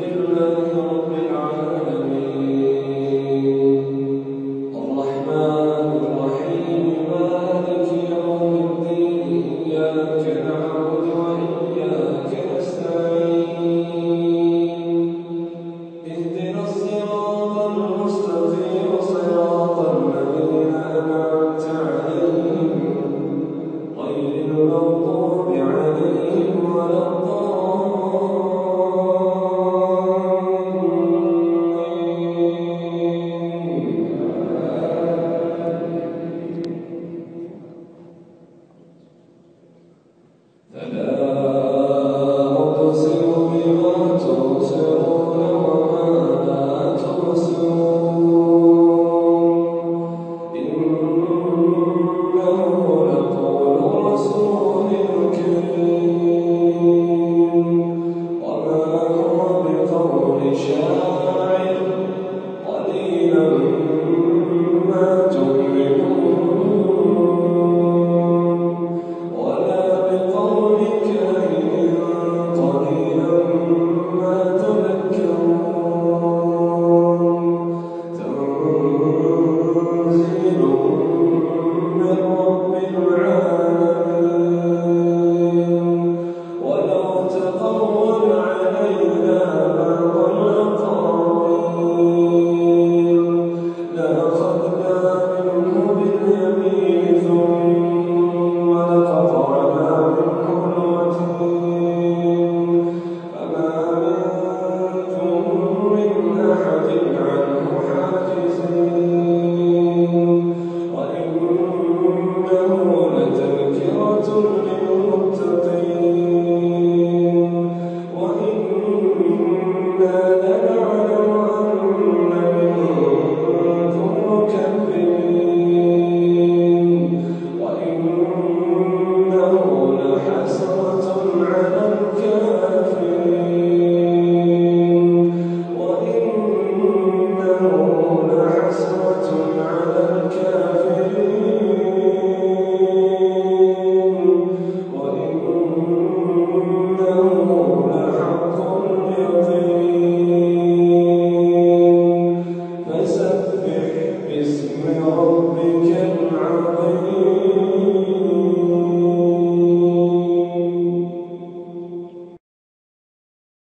Hallelujah.